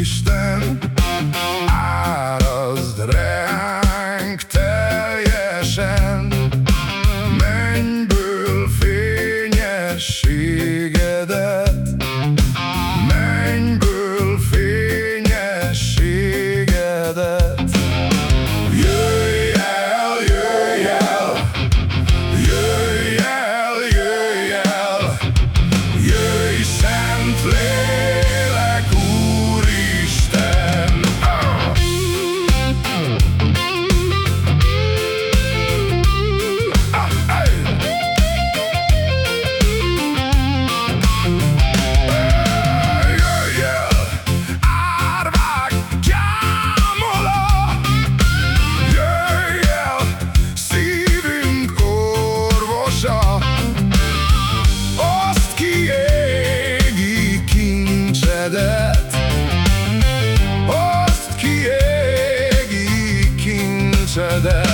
Isten, árazd ránk teljesen. That.